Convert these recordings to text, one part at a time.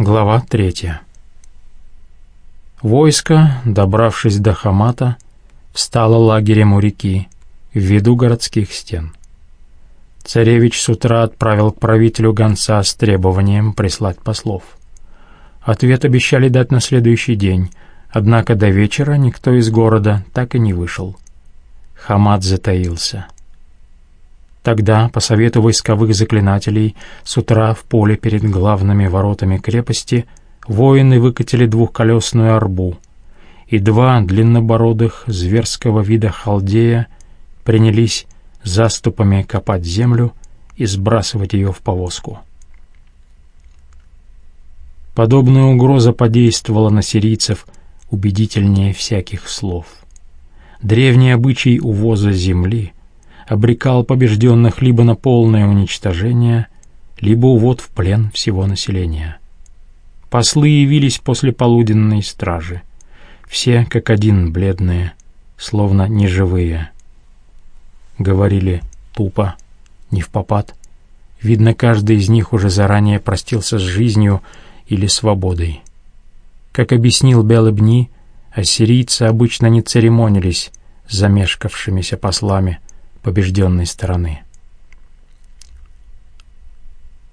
Глава третья. Войско, добравшись до Хамата, встало лагерем у реки, в виду городских стен. Царевич с утра отправил к правителю гонца с требованием прислать послов. Ответ обещали дать на следующий день, однако до вечера никто из города так и не вышел. Хамат затаился. Тогда, по совету войсковых заклинателей, с утра в поле перед главными воротами крепости воины выкатили двухколесную арбу, и два длиннобородых зверского вида халдея принялись заступами копать землю и сбрасывать ее в повозку. Подобная угроза подействовала на сирийцев убедительнее всяких слов. Древний обычай увоза земли обрекал побежденных либо на полное уничтожение, либо увод в плен всего населения. Послы явились после полуденной стражи. Все как один бледные, словно неживые говорили тупо, не в попад. Видно, каждый из них уже заранее простился с жизнью или свободой. Как объяснил Белыбни, ассирийцы обычно не церемонились с замешкавшимися послами побежденной стороны.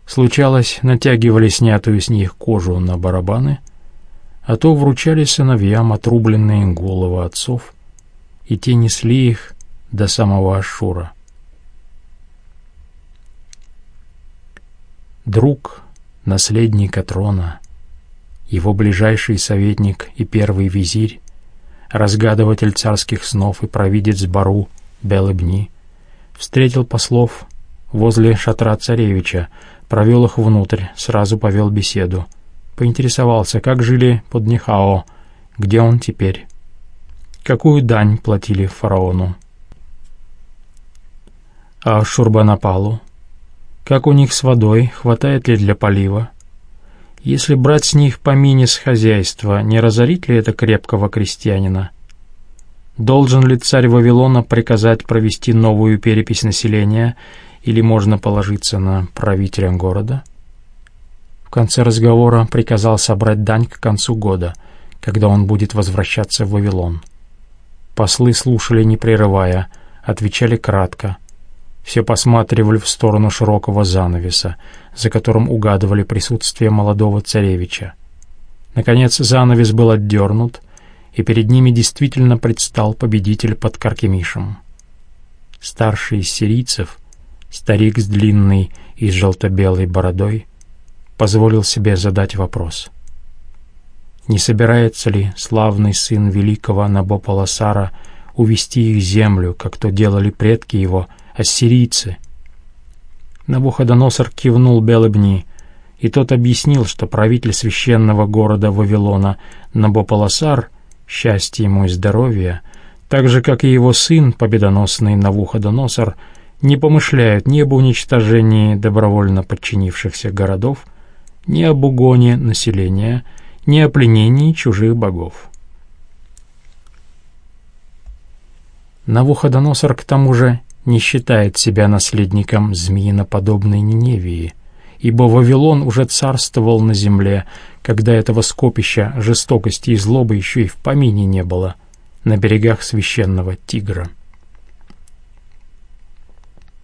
Случалось, натягивали снятую с них кожу на барабаны, а то вручали сыновьям отрубленные головы отцов, и те несли их до самого Ашура. Друг наследника трона, его ближайший советник и первый визирь, разгадыватель царских снов и провидец Бару Белыбни, встретил послов возле шатра царевича, провел их внутрь, сразу повел беседу, поинтересовался, как жили под Нихао, где он теперь, какую дань платили фараону. А Шурбанапалу? Как у них с водой, хватает ли для полива? Если брать с них по с хозяйства, не разорит ли это крепкого крестьянина? Должен ли царь Вавилона приказать провести новую перепись населения, или можно положиться на правителя города? В конце разговора приказал собрать дань к концу года, когда он будет возвращаться в Вавилон. Послы слушали, не прерывая, отвечали кратко — все посматривали в сторону широкого занавеса, за которым угадывали присутствие молодого царевича. Наконец занавес был отдернут, и перед ними действительно предстал победитель под Каркемишем. Старший из сирийцев, старик с длинной и желто-белой бородой, позволил себе задать вопрос. Не собирается ли славный сын великого Набополосара увести их землю, как то делали предки его, ассирийцы. Навуходоносор кивнул Белыбни, и тот объяснил, что правитель священного города Вавилона Набополосар, счастье ему и здоровье, так же, как и его сын, победоносный Навуходоносор, не помышляют ни об уничтожении добровольно подчинившихся городов, ни об угоне населения, ни о пленении чужих богов. Навуходоносор, к тому же, не считает себя наследником змеиноподобной Ниневии, ибо Вавилон уже царствовал на земле, когда этого скопища жестокости и злобы еще и в помине не было, на берегах священного Тигра.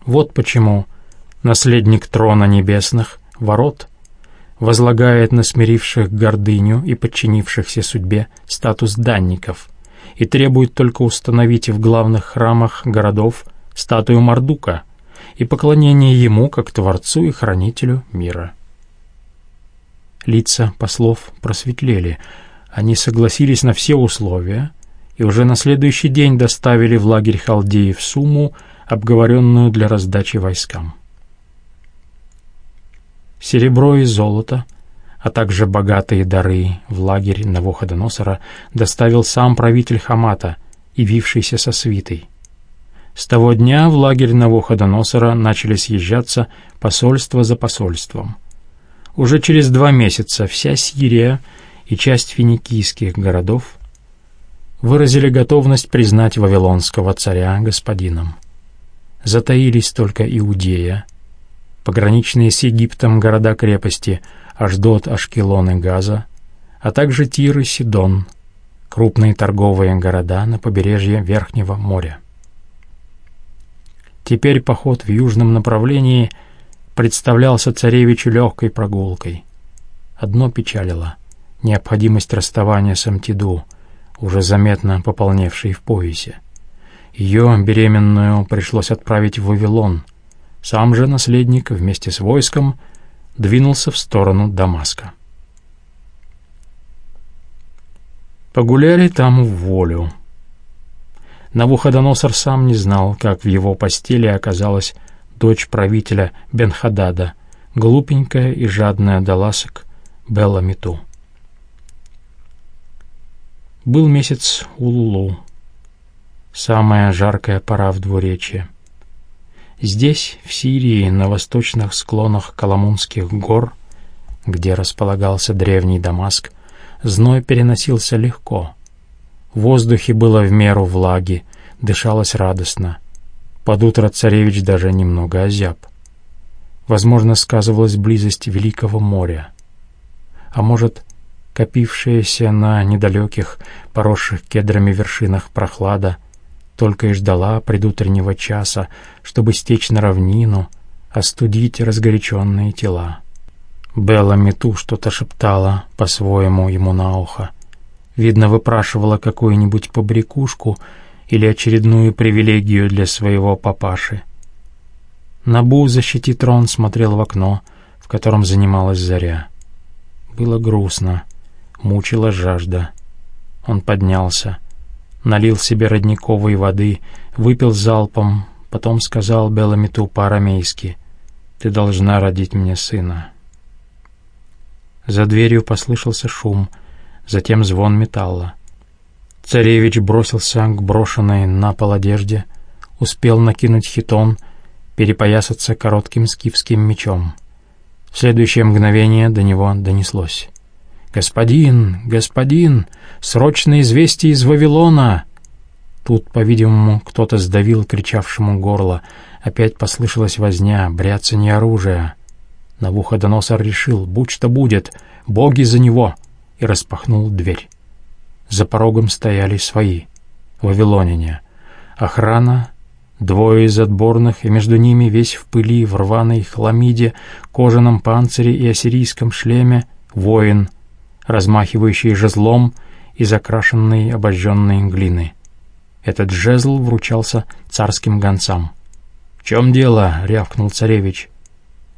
Вот почему наследник трона небесных, ворот, возлагает на смиривших гордыню и подчинившихся судьбе статус данников и требует только установить в главных храмах городов статую Мардука и поклонение ему как Творцу и Хранителю мира. Лица послов просветлели, они согласились на все условия и уже на следующий день доставили в лагерь халдеев сумму, обговоренную для раздачи войскам. Серебро и золото, а также богатые дары в лагерь Навуходоносора доставил сам правитель Хамата, явившийся со свитой. С того дня в лагерь Навуходоносора начали съезжаться посольство за посольством. Уже через два месяца вся Сирия и часть финикийских городов выразили готовность признать вавилонского царя господином. Затаились только Иудея, пограничные с Египтом города-крепости Аждот, Ашкелон и Газа, а также Тир и Сидон, крупные торговые города на побережье Верхнего моря. Теперь поход в южном направлении представлялся царевичу легкой прогулкой. Одно печалило — необходимость расставания с Амтиду, уже заметно пополневшей в поясе. Ее, беременную, пришлось отправить в Вавилон. Сам же наследник вместе с войском двинулся в сторону Дамаска. Погуляли там в волю. Навуходоносор сам не знал, как в его постели оказалась дочь правителя Бенхадада, глупенькая и жадная до ласок Белла Миту. Был месяц Улулу, самая жаркая пора в двуречье. Здесь, в Сирии, на восточных склонах Каламунских гор, где располагался древний Дамаск, зной переносился легко. В воздухе было в меру влаги, дышалось радостно. Под утро царевич даже немного озяб. Возможно, сказывалась близость Великого моря. А может, копившаяся на недалеких, поросших кедрами вершинах прохлада, только и ждала предутреннего часа, чтобы стечь на равнину, остудить разгоряченные тела. Белла Мету что-то шептала по-своему ему на ухо. Видно, выпрашивала какую-нибудь побрякушку или очередную привилегию для своего папаши. Набу, защити трон, смотрел в окно, в котором занималась заря. Было грустно, мучила жажда. Он поднялся, налил себе родниковой воды, выпил залпом, потом сказал Беламиту по-арамейски, «Ты должна родить мне сына». За дверью послышался шум, затем звон металла. Царевич бросился к брошенной на пол одежде, успел накинуть хитон, перепоясаться коротким скифским мечом. В следующее мгновение до него донеслось. «Господин! Господин! Срочное известие из Вавилона!» Тут, по-видимому, кто-то сдавил кричавшему горло. Опять послышалась возня, бряцанье оружия. Навуходоносор решил, будь что будет, боги за него, и распахнул дверь. За порогом стояли свои, вавилоняне. Охрана, двое из отборных, и между ними весь в пыли, в рваной хламиде, кожаном панцире и ассирийском шлеме, воин, размахивающий жезлом из окрашенной обожженной глины. Этот жезл вручался царским гонцам. «В чем дело?» — рявкнул царевич.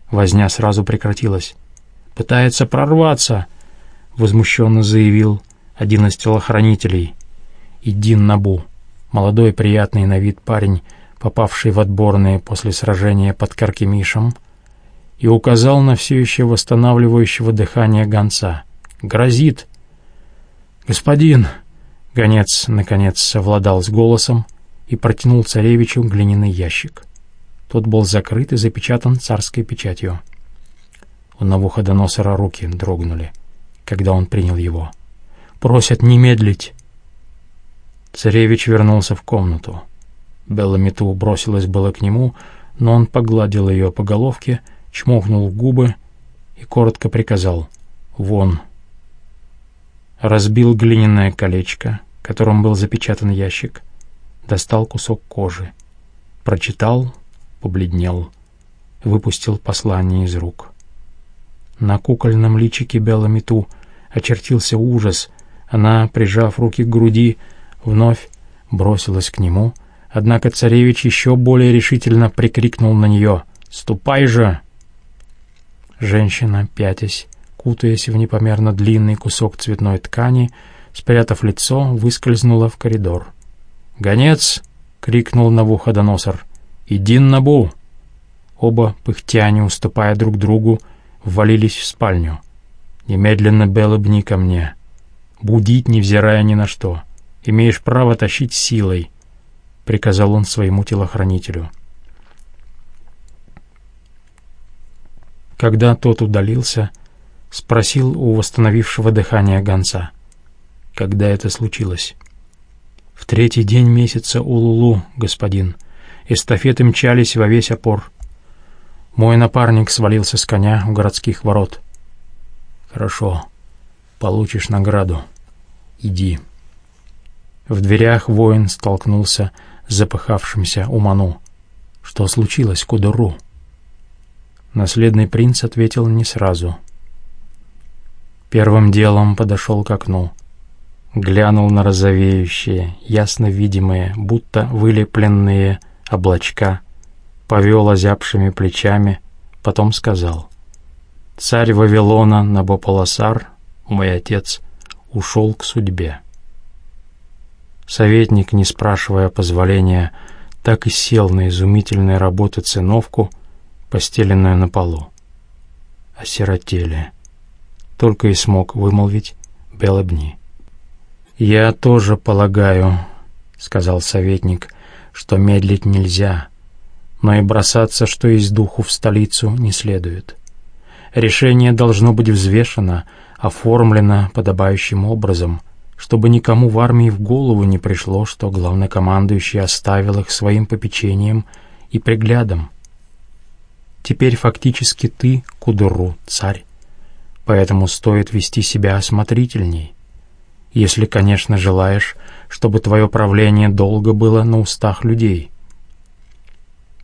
Возня сразу прекратилась. «Пытается прорваться!» — возмущенно заявил один из телохранителей. Идин Набу, молодой приятный на вид парень, попавший в отборные после сражения под Каркемишем, и указал на все еще восстанавливающего дыхание гонца. «Грозит!» «Господин!» — гонец, наконец, совладал с голосом и протянул царевичу глиняный ящик. Тот был закрыт и запечатан царской печатью. У Навуходоносора руки дрогнули, когда он принял его. «Просят не медлить!» Царевич вернулся в комнату. Белла Мету бросилась было к нему, но он погладил ее по головке, чмокнул в губы и коротко приказал «Вон!» Разбил глиняное колечко, которым был запечатан ящик, достал кусок кожи, прочитал побледнел, выпустил послание из рук. На кукольном личике Беломиту очертился ужас. Она, прижав руки к груди, вновь бросилась к нему, однако царевич еще более решительно прикрикнул на нее «Ступай же!». Женщина, пятясь, кутаясь в непомерно длинный кусок цветной ткани, спрятав лицо, выскользнула в коридор. «Гонец!» — крикнул Навуходоносор. «Иди Набу!» Оба, пыхтя, не уступая друг другу, ввалились в спальню. «Немедленно, Белобни, ко мне. Будить, невзирая ни на что. Имеешь право тащить силой», — приказал он своему телохранителю. Когда тот удалился, спросил у восстановившего дыхание гонца. Когда это случилось? «В третий день месяца Улулу, господин», Эстафеты мчались во весь опор. Мой напарник свалился с коня у городских ворот. Хорошо, получишь награду. Иди. В дверях воин столкнулся с запыхавшимся Уману. Что случилось, Кудуру? Наследный принц ответил не сразу. Первым делом подошел к окну. Глянул на розовеющие, ясно видимые, будто вылепленные облачка, повел озябшими плечами, потом сказал. «Царь Вавилона Набополосар, мой отец, ушел к судьбе». Советник, не спрашивая позволения, так и сел на изумительной работы циновку, постеленную на полу. Осиротели. Только и смог вымолвить Белобни. «Я тоже полагаю», — сказал советник, — «что медлить нельзя, но и бросаться, что из духу в столицу, не следует. Решение должно быть взвешено, оформлено подобающим образом — чтобы никому в армии в голову не пришло, что главнокомандующий оставил их своим попечением и приглядом. Теперь фактически ты, Кудуру, царь, поэтому стоит вести себя осмотрительней, если, конечно, желаешь, чтобы твое правление долго было на устах людей.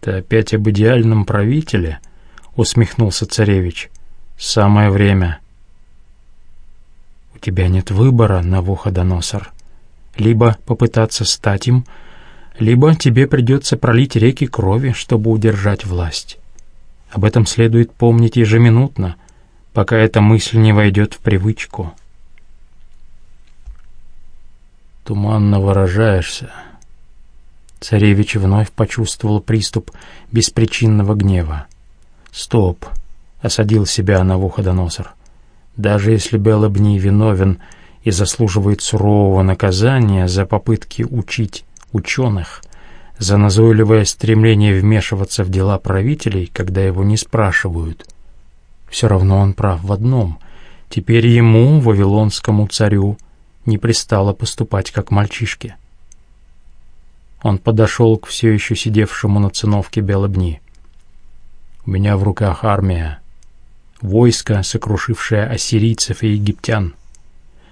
«Ты опять об идеальном правителе?» — усмехнулся царевич. «Самое время» тебя нет выбора, Навуходоносор. Либо попытаться стать им, либо тебе придется пролить реки крови, чтобы удержать власть. Об этом следует помнить ежеминутно, пока эта мысль не войдет в привычку. Туманно выражаешься. Царевич вновь почувствовал приступ беспричинного гнева. «Стоп!» — осадил себя Навуходоносор. Даже если Белобни виновен и заслуживает сурового наказания за попытки учить ученых, за назойливое стремление вмешиваться в дела правителей, когда его не спрашивают, все равно он прав в одном. Теперь ему, вавилонскому царю, не пристало поступать как мальчишке. Он подошел к все еще сидевшему на циновке Белобни. «У меня в руках армия войско, сокрушившее ассирийцев и египтян.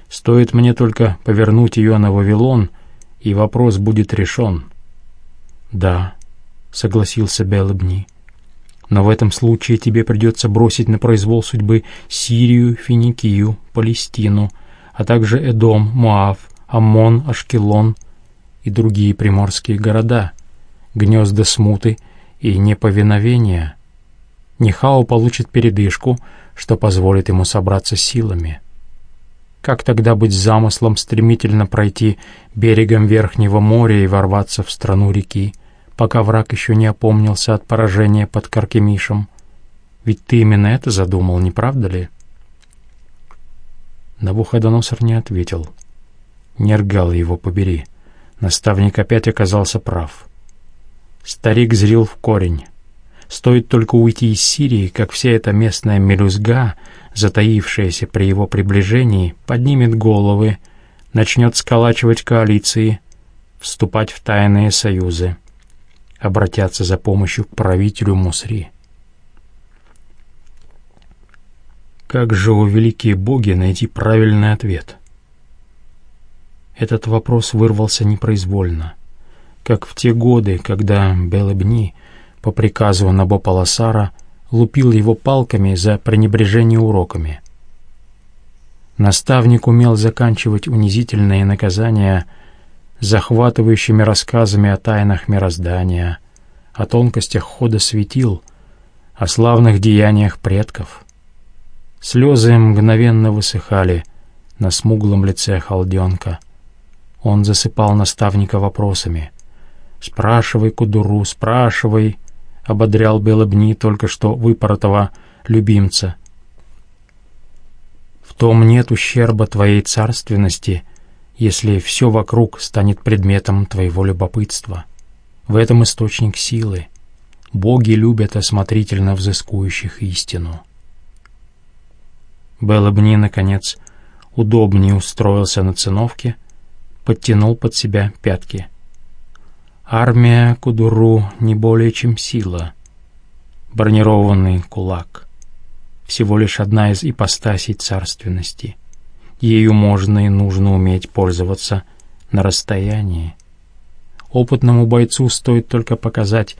Стоит мне только повернуть ее на Вавилон, и вопрос будет решен. «Да», — согласился Белобни, — «но в этом случае тебе придется бросить на произвол судьбы Сирию, Финикию, Палестину, а также Эдом, Моав, Аммон, Ашкелон и другие приморские города, гнезда смуты и неповиновения». Нихао получит передышку, что позволит ему собраться силами. Как тогда быть замыслом стремительно пройти берегом Верхнего моря и ворваться в страну реки, пока враг еще не опомнился от поражения под Каркемишем? Ведь ты именно это задумал, не правда ли? Навуходоносор не ответил. Нергал его побери. Наставник опять оказался прав. Старик зрил в корень. Стоит только уйти из Сирии, как вся эта местная мелюзга, затаившаяся при его приближении, поднимет головы, начнет сколачивать коалиции, вступать в тайные союзы, обратятся за помощью к правителю Мусри. Как же у великие боги найти правильный ответ? Этот вопрос вырвался непроизвольно, как в те годы, когда Белебни — по приказу Набополосара лупил его палками за пренебрежение уроками. Наставник умел заканчивать унизительные наказания захватывающими рассказами о тайнах мироздания, о тонкостях хода светил, о славных деяниях предков. Слезы мгновенно высыхали на смуглом лице халденка. Он засыпал наставника вопросами. «Спрашивай, Кудуру, спрашивай!» ободрял Белобни только что выпоротого любимца. В том нет ущерба твоей царственности, если все вокруг станет предметом твоего любопытства. В этом источник силы. Боги любят осмотрительно взыскующих истину. Белобни, наконец, удобнее устроился на циновке, подтянул под себя пятки — Армия Кудуру не более чем сила. бронированный кулак. Всего лишь одна из ипостасей царственности. Ею можно и нужно уметь пользоваться на расстоянии. Опытному бойцу стоит только показать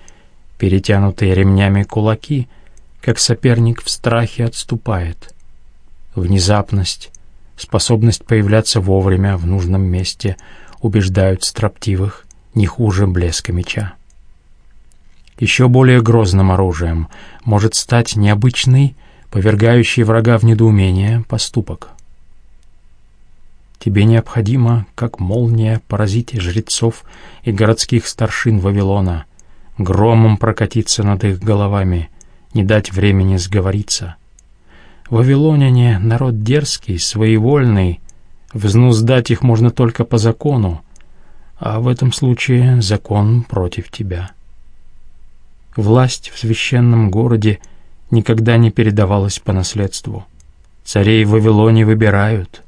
перетянутые ремнями кулаки, как соперник в страхе отступает. Внезапность, способность появляться вовремя в нужном месте убеждают строптивых не хуже блеска меча. Еще более грозным оружием может стать необычный, повергающий врага в недоумение поступок. Тебе необходимо, как молния, поразить жрецов и городских старшин Вавилона, громом прокатиться над их головами, не дать времени сговориться. Вавилоняне — народ дерзкий, своевольный, взнуздать их можно только по закону, а в этом случае закон против тебя. Власть в священном городе никогда не передавалась по наследству. Царей в Вавилоне выбирают.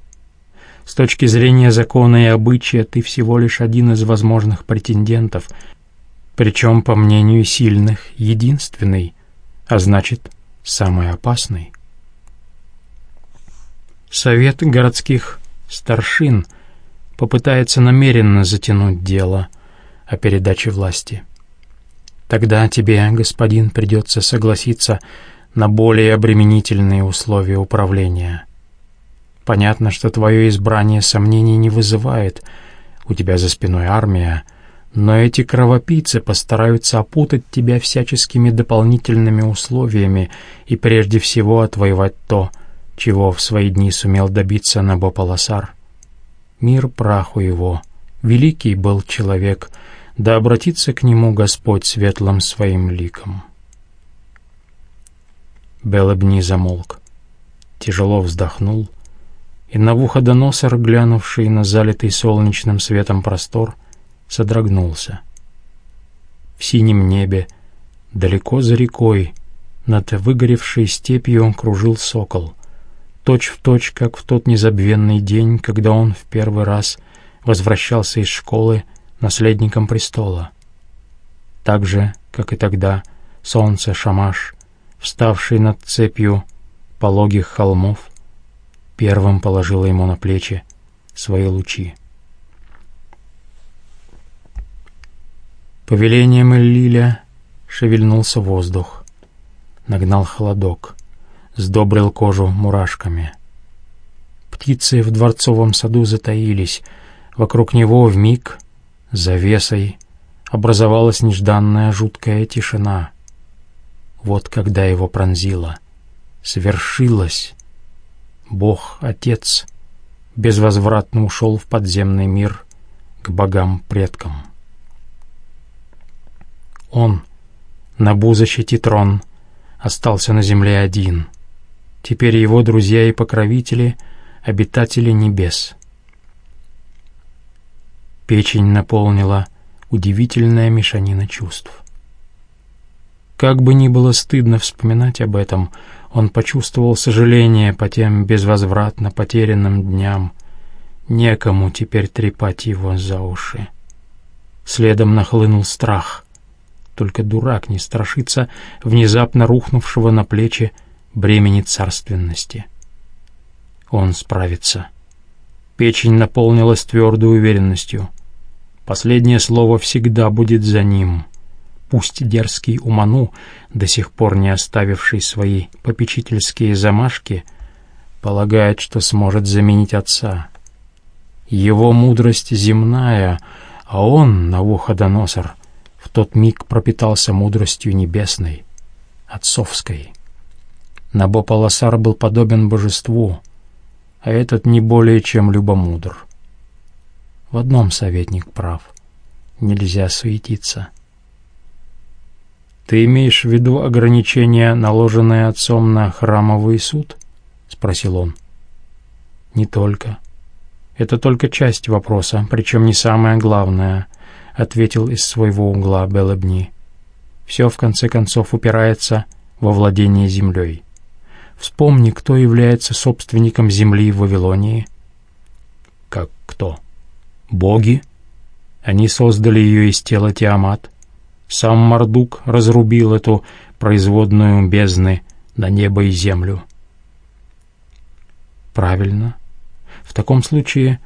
С точки зрения закона и обычая ты всего лишь один из возможных претендентов, причем, по мнению сильных, единственный, а значит, самый опасный. Совет городских старшин попытается намеренно затянуть дело о передаче власти. Тогда тебе, господин, придется согласиться на более обременительные условия управления. Понятно, что твое избрание сомнений не вызывает, у тебя за спиной армия, но эти кровопийцы постараются опутать тебя всяческими дополнительными условиями и прежде всего отвоевать то, чего в свои дни сумел добиться Набополосар. Мир праху его, великий был человек, да обратится к нему Господь светлым своим ликом. Белобни замолк, тяжело вздохнул, и Навуходоносор, глянувший на залитый солнечным светом простор, содрогнулся. В синем небе, далеко за рекой, над выгоревшей степью кружил сокол — точь в точь, как в тот незабвенный день, когда он в первый раз возвращался из школы наследником престола. Так же, как и тогда, солнце Шамаш, вставший над цепью пологих холмов, первым положило ему на плечи свои лучи. Повелением Эллиля шевельнулся воздух, нагнал холодок — сдобрил кожу мурашками. Птицы в дворцовом саду затаились. Вокруг него в миг завесой образовалась нежданная жуткая тишина. Вот когда его пронзило. Свершилось. Бог-Отец безвозвратно ушел в подземный мир к богам-предкам. Он, Набу защити трон, остался на земле один — Теперь его друзья и покровители — обитатели небес. Печень наполнила удивительная мешанина чувств. Как бы ни было стыдно вспоминать об этом, он почувствовал сожаление по тем безвозвратно потерянным дням. Некому теперь трепать его за уши. Следом нахлынул страх. Только дурак не страшится внезапно рухнувшего на плечи бремени царственности. Он справится. Печень наполнилась твердой уверенностью. Последнее слово всегда будет за ним. Пусть дерзкий Уману, до сих пор не оставивший свои попечительские замашки, полагает, что сможет заменить отца. Его мудрость земная, а он, Навуходоносор, в тот миг пропитался мудростью небесной, отцовской. Набополосар был подобен божеству, а этот не более чем любомудр. В одном советник прав. Нельзя суетиться. «Ты имеешь в виду ограничения, наложенные отцом на храмовый суд?» — спросил он. «Не только. Это только часть вопроса, причем не самое главное», — ответил из своего угла Белобни. «Все, в конце концов, упирается во владение землей». Вспомни, кто является собственником земли в Вавилонии. Как кто? Боги? Они создали ее из тела Тиамат. Сам Мардук разрубил эту производную бездны на небо и землю. Правильно. В таком случае,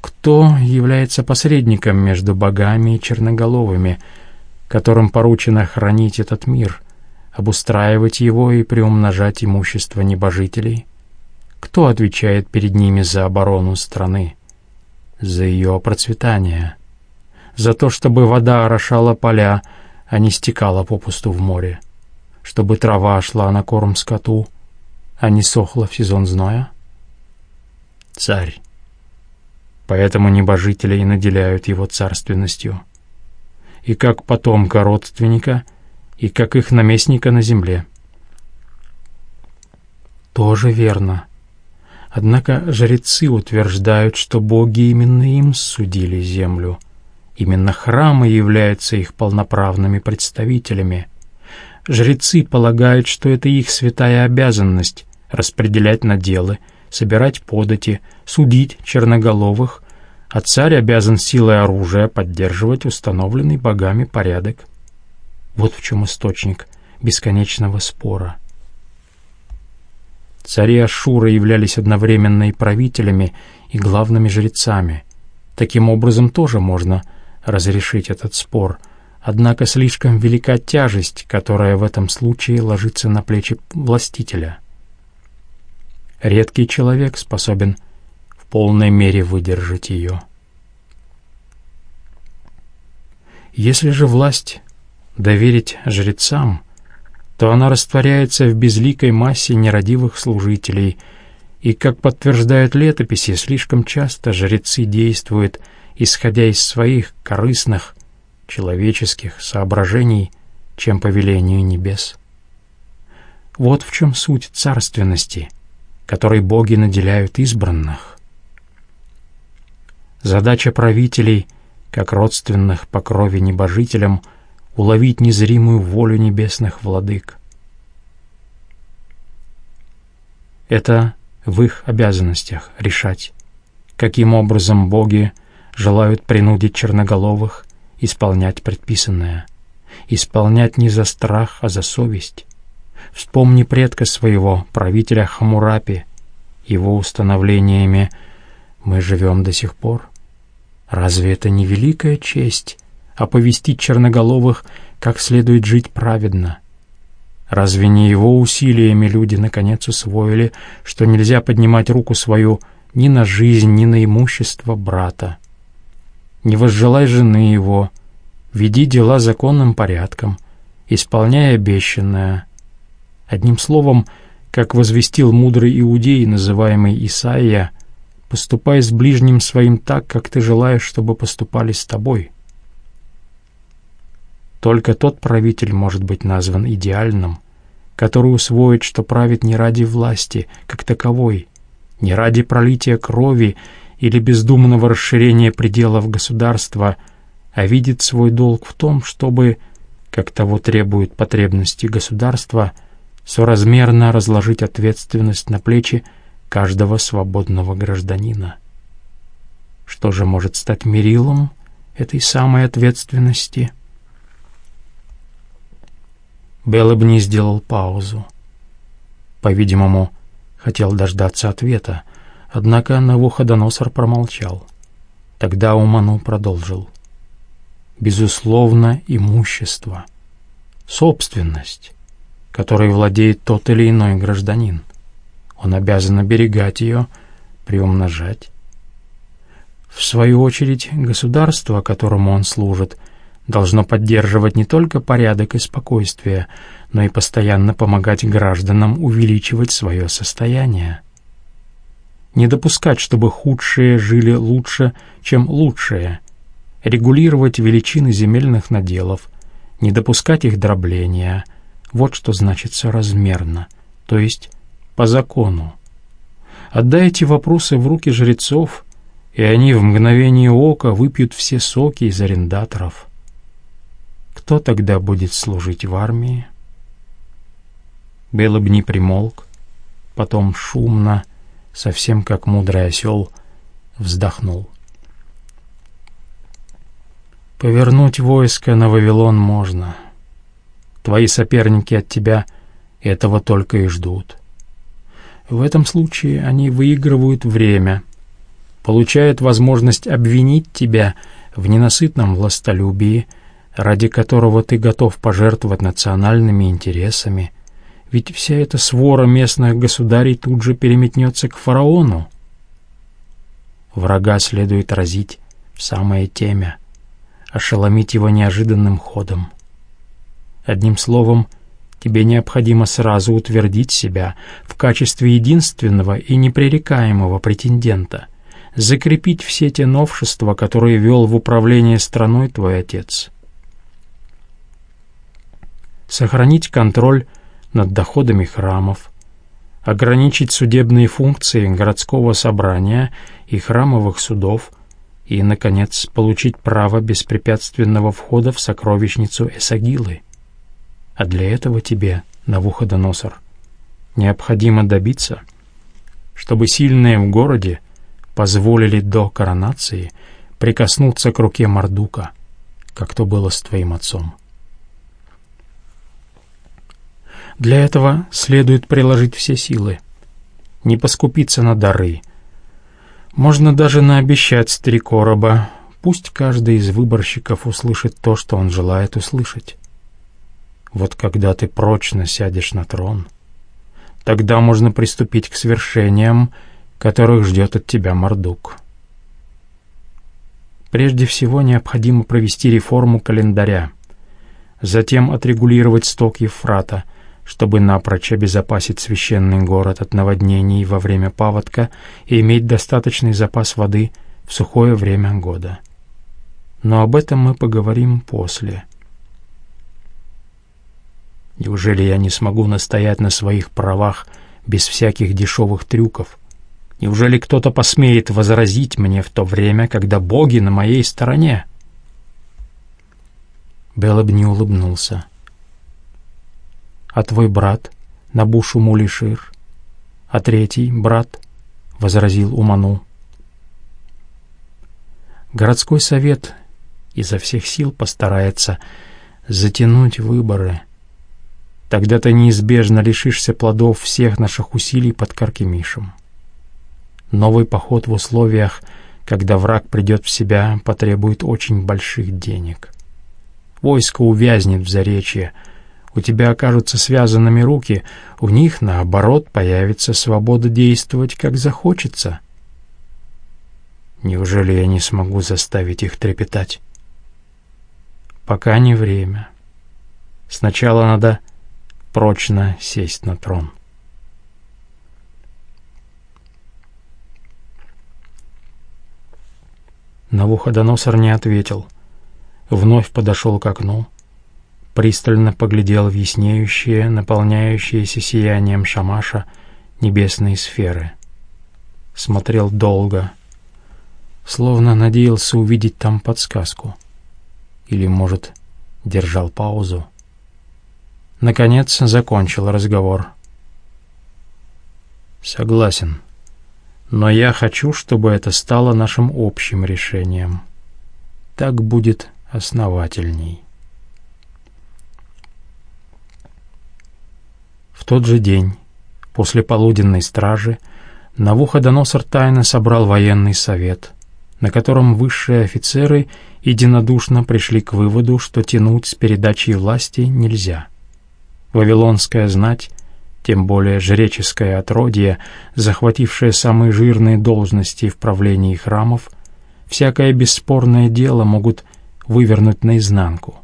кто является посредником между богами и черноголовыми, которым поручено хранить этот мир, обустраивать его и приумножать имущество небожителей? Кто отвечает перед ними за оборону страны, за ее процветание, за то, чтобы вода орошала поля, а не стекала попусту в море, чтобы трава шла на корм скоту, а не сохла в сезон зноя? Царь. Поэтому небожители и наделяют его царственностью. И как потомка родственника, и как их наместника на земле. Тоже верно. Однако жрецы утверждают, что боги именно им судили землю. Именно храмы являются их полноправными представителями. Жрецы полагают, что это их святая обязанность — распределять наделы, собирать подати, судить черноголовых, а царь обязан силой оружия поддерживать установленный богами порядок. Вот в чем источник бесконечного спора — Цари Ашура являлись одновременно и правителями, и главными жрецами. Таким образом тоже можно разрешить этот спор, однако слишком велика тяжесть, которая в этом случае ложится на плечи властителя. Редкий человек способен в полной мере выдержать ее. Если же власть доверить жрецам, то она растворяется в безликой массе нерадивых служителей, и, как подтверждают летописи, слишком часто жрецы действуют, исходя из своих корыстных, человеческих соображений, чем по велению небес. Вот в чем суть царственности, которой боги наделяют избранных. Задача правителей, как родственных по крови небожителям — уловить незримую волю небесных владык. Это в их обязанностях решать, каким образом боги желают принудить черноголовых исполнять предписанное, исполнять не за страх, а за совесть. Вспомни предка своего, правителя Хамурапи, его установлениями мы живем до сих пор. Разве это не великая честь оповестить черноголовых, как следует жить праведно. Разве не его усилиями люди наконец усвоили, что нельзя поднимать руку свою ни на жизнь, ни на имущество брата? Не возжелай жены его, веди дела законным порядком, исполняя обещанное. Одним словом, как возвестил мудрый иудей, называемый Исаия, поступай с ближним своим так, как ты желаешь, чтобы поступали с тобой». Только тот правитель может быть назван идеальным, который усвоит, что правит не ради власти, как таковой, не ради пролития крови или бездумного расширения пределов государства, а видит свой долг в том, чтобы, как того требуют потребности государства, соразмерно разложить ответственность на плечи каждого свободного гражданина. Что же может стать мерилом этой самой ответственности – Беллабни сделал паузу. По-видимому, хотел дождаться ответа, однако Навуходоносор промолчал. Тогда Уману продолжил. «Безусловно, имущество, собственность, которой владеет тот или иной гражданин. Он обязан оберегать ее, приумножать. В свою очередь, государство, которому он служит — должно поддерживать не только порядок и спокойствие, но и постоянно помогать гражданам увеличивать свое состояние. Не допускать, чтобы худшие жили лучше, чем лучшие. Регулировать величины земельных наделов, не допускать их дробления. Вот что значит соразмерно, то есть по закону. Отдай эти вопросы в руки жрецов, и они в мгновение ока выпьют все соки из арендаторов. Кто тогда будет служить в армии? Белобни примолк, потом шумно, совсем как мудрый осел, вздохнул. Повернуть войско на Вавилон можно. Твои соперники от тебя этого только и ждут. В этом случае они выигрывают время, получают возможность обвинить тебя в ненасытном властолюбии, ради которого ты готов пожертвовать национальными интересами, ведь вся эта свора местных государей тут же переметнется к фараону. Врага следует разить в самое темя, ошеломить его неожиданным ходом. Одним словом, тебе необходимо сразу утвердить себя в качестве единственного и непререкаемого претендента, закрепить все те новшества, которые вел в управление страной твой отец. Сохранить контроль над доходами храмов, ограничить судебные функции городского собрания и храмовых судов и, наконец, получить право беспрепятственного входа в сокровищницу Эсагилы. А для этого тебе, Навуходоносор, необходимо добиться, чтобы сильные в городе позволили до коронации прикоснуться к руке Мардука, как то было с твоим отцом. Для этого следует приложить все силы, не поскупиться на дары. Можно даже наобещать стрекороба, пусть каждый из выборщиков услышит то, что он желает услышать. Вот когда ты прочно сядешь на трон, тогда можно приступить к свершениям, которых ждет от тебя Мордук. Прежде всего необходимо провести реформу календаря, затем отрегулировать сток Ефрата — чтобы напрочь обезопасить священный город от наводнений во время паводка и иметь достаточный запас воды в сухое время года. Но об этом мы поговорим после. Неужели я не смогу настоять на своих правах без всяких дешевых трюков? Неужели кто-то посмеет возразить мне в то время, когда боги на моей стороне?» Белоб не улыбнулся а твой брат, Набушу Мулишир, а третий брат, — возразил Уману. Городской совет изо всех сил постарается затянуть выборы. Тогда ты неизбежно лишишься плодов всех наших усилий под Каркемишем. Новый поход в условиях, когда враг придет в себя, потребует очень больших денег. Войско увязнет в заречье, — у тебя окажутся связанными руки, у них, наоборот, появится свобода действовать, как захочется. Неужели я не смогу заставить их трепетать? Пока не время. Сначала надо прочно сесть на трон. Навуходоносор не ответил. Вновь подошел к окну пристально поглядел в яснеющие, наполняющиеся сиянием шамаша небесные сферы. Смотрел долго, словно надеялся увидеть там подсказку. Или, может, держал паузу. Наконец закончил разговор. «Согласен. Но я хочу, чтобы это стало нашим общим решением. Так будет основательней». В тот же день, после полуденной стражи, Навуходоносор тайно собрал военный совет, на котором высшие офицеры единодушно пришли к выводу, что тянуть с передачей власти нельзя. Вавилонская знать, тем более жреческое отродье, захватившее самые жирные должности в правлении храмов, всякое бесспорное дело могут вывернуть наизнанку.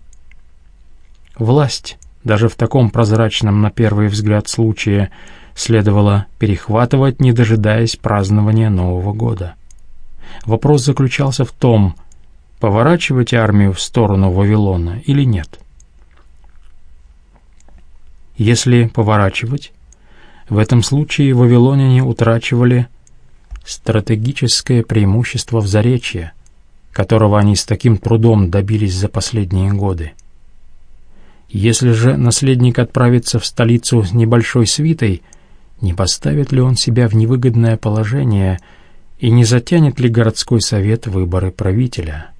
Власть даже в таком прозрачном на первый взгляд случае следовало перехватывать, не дожидаясь празднования Нового года. Вопрос заключался в том, поворачивать армию в сторону Вавилона или нет. Если поворачивать, в этом случае вавилоняне утрачивали стратегическое преимущество в Заречье, которого они с таким трудом добились за последние годы. Если же наследник отправится в столицу с небольшой свитой, не поставит ли он себя в невыгодное положение и не затянет ли городской совет выборы правителя?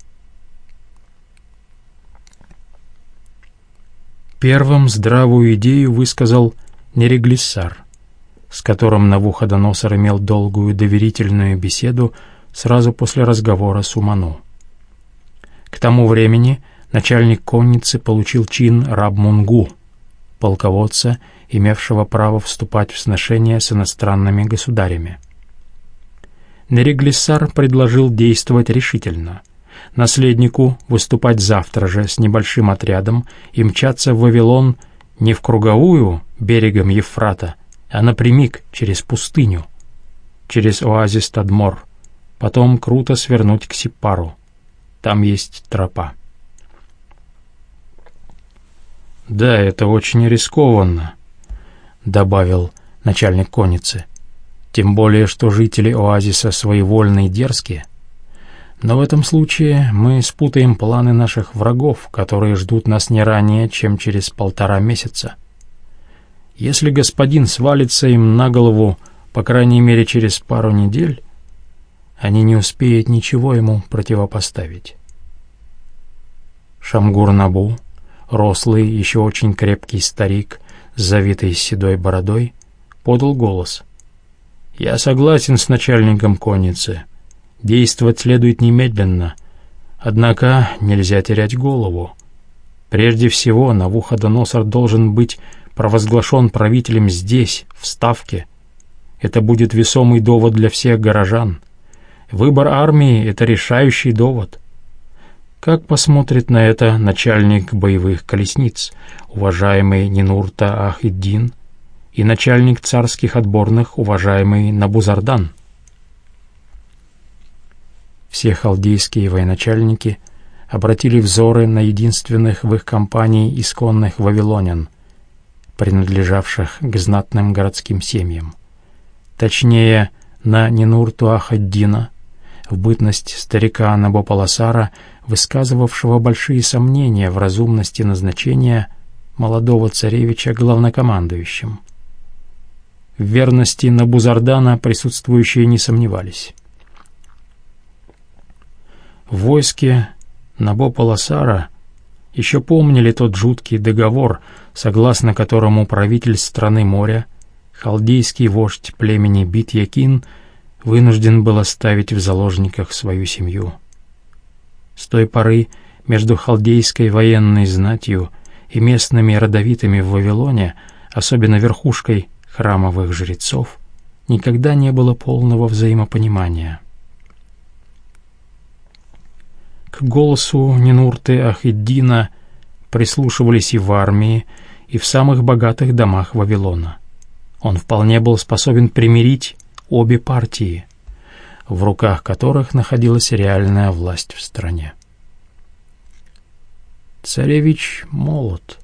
Первым здравую идею высказал Нереглиссар, с которым Навуходоносор имел долгую доверительную беседу сразу после разговора с Уману. К тому времени начальник конницы получил чин Рабмунгу, полководца, имевшего право вступать в сношения с иностранными государями. Нереглиссар предложил действовать решительно — наследнику выступать завтра же с небольшим отрядом и мчаться в Вавилон не в круговую берегом Евфрата, а напрямик через пустыню, через оазис Тадмор, потом круто свернуть к Сипару. Там есть тропа. «Да, это очень рискованно», — добавил начальник конницы. «Тем более, что жители оазиса своевольны и дерзкие». Но в этом случае мы спутаем планы наших врагов, которые ждут нас не ранее, чем через полтора месяца. Если господин свалится им на голову, по крайней мере, через пару недель, они не успеют ничего ему противопоставить. Шамгур Набу, рослый, еще очень крепкий старик, с завитой седой бородой, подал голос. «Я согласен с начальником конницы». Действовать следует немедленно. Однако нельзя терять голову. Прежде всего, Навуходоносор должен быть провозглашен правителем здесь, в Ставке. Это будет весомый довод для всех горожан. Выбор армии — это решающий довод. Как посмотрит на это начальник боевых колесниц, уважаемый Нинурта Ахиддин, и начальник царских отборных, уважаемый Набузардан? Все халдейские военачальники обратили взоры на единственных в их компании исконных вавилонян, принадлежавших к знатным городским семьям. Точнее, на Нинуртуахаддина, в бытность старика Набополосара, высказывавшего большие сомнения в разумности назначения молодого царевича главнокомандующим. В верности Набузардана присутствующие не сомневались. В войске Набополосара еще помнили тот жуткий договор, согласно которому правитель страны моря, халдейский вождь племени Бит-Якин, вынужден был оставить в заложниках свою семью. С той поры между халдейской военной знатью и местными родовитыми в Вавилоне, особенно верхушкой храмовых жрецов, никогда не было полного взаимопонимания. К голосу Нинурты Ахиддина прислушивались и в армии, и в самых богатых домах Вавилона. Он вполне был способен примирить обе партии, в руках которых находилась реальная власть в стране. Царевич молод.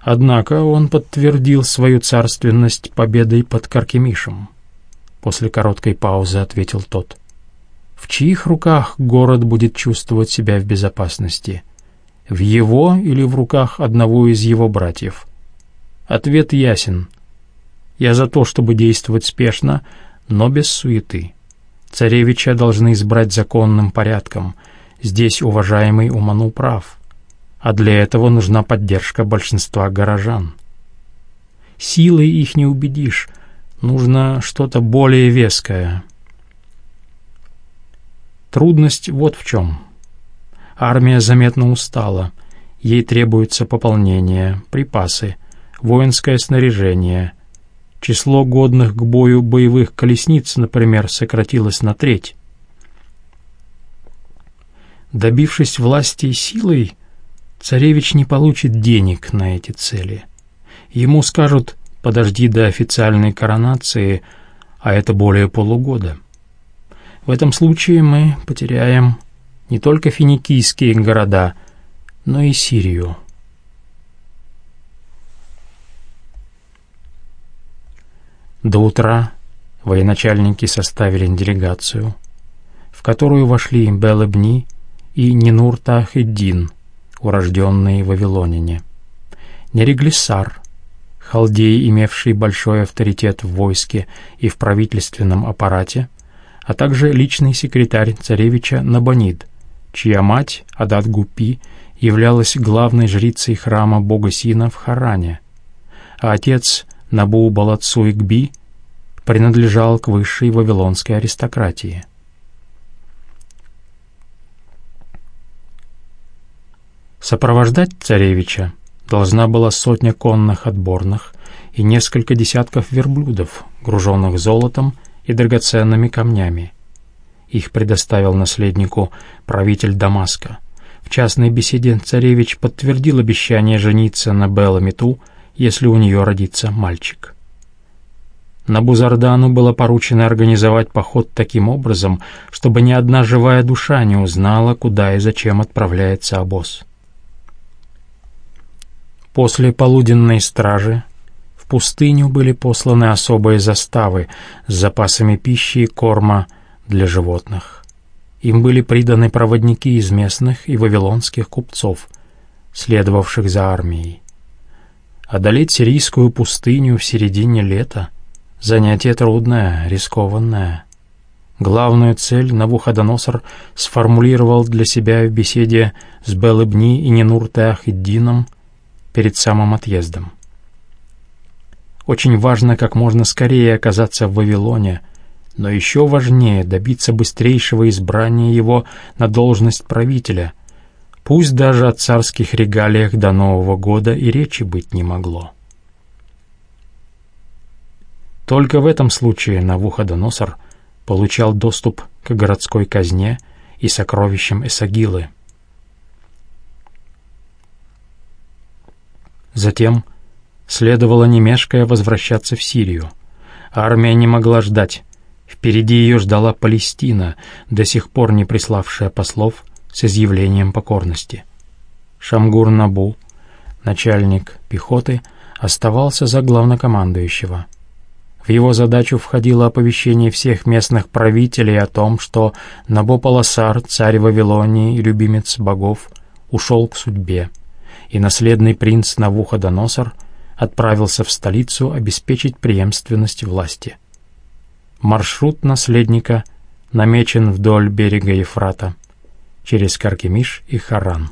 Однако он подтвердил свою царственность победой под Каркемишем. После короткой паузы ответил тот — в чьих руках город будет чувствовать себя в безопасности? В его или в руках одного из его братьев? Ответ ясен. Я за то, чтобы действовать спешно, но без суеты. Царевича должны избрать законным порядком. Здесь уважаемый Уману прав. А для этого нужна поддержка большинства горожан. Силой их не убедишь. Нужно что-то более веское. Трудность вот в чем. Армия заметно устала. Ей требуется пополнение, припасы, воинское снаряжение. Число годных к бою боевых колесниц, например, сократилось на треть. Добившись власти силой, царевич не получит денег на эти цели. Ему скажут «подожди до официальной коронации», а это более полугода. В этом случае мы потеряем не только финикийские города, но и Сирию. До утра военачальники составили делегацию, в которую вошли Белебни и Нинур-Тахиддин, урожденные вавилоняне, Нереглиссар, халдей, имевший большой авторитет в войске и в правительственном аппарате, а также личный секретарь царевича Набонид, чья мать, Адат Гупи, являлась главной жрицей храма бога Сина в Харане, а отец Набу Балацу Игби принадлежал к высшей вавилонской аристократии. Сопровождать царевича должна была сотня конных отборных и несколько десятков верблюдов, груженных золотом и драгоценными камнями. Их предоставил наследнику правитель Дамаска. В частной беседе царевич подтвердил обещание жениться на Беламиту, если у нее родится мальчик. Набузардану было поручено организовать поход таким образом, чтобы ни одна живая душа не узнала, куда и зачем отправляется обоз. После полуденной стражи в пустыню были посланы особые заставы с запасами пищи и корма для животных. Им были приданы проводники из местных и вавилонских купцов, следовавших за армией. Одолеть сирийскую пустыню в середине лета — занятие трудное, рискованное. Главную цель Навуходоносор сформулировал для себя в беседе с Белыбни и Ненуртеахиддином перед самым отъездом. Очень важно как можно скорее оказаться в Вавилоне, но еще важнее добиться быстрейшего избрания его на должность правителя, пусть даже о царских регалиях до Нового года и речи быть не могло. Только в этом случае Навуходоносор получал доступ к городской казне и сокровищам Эсагилы — Затем следовало немешкая возвращаться в Сирию. Армия не могла ждать. Впереди ее ждала Палестина, до сих пор не приславшая послов с изъявлением покорности. Шамгур Набу, начальник пехоты, оставался за главнокомандующего. В его задачу входило оповещение всех местных правителей о том, что Набопаласар, царь Вавилонии и любимец богов, ушел к судьбе и наследный принц Навуходоносор отправился в столицу обеспечить преемственность власти. Маршрут наследника намечен вдоль берега Ефрата, через Каркемиш и Харан.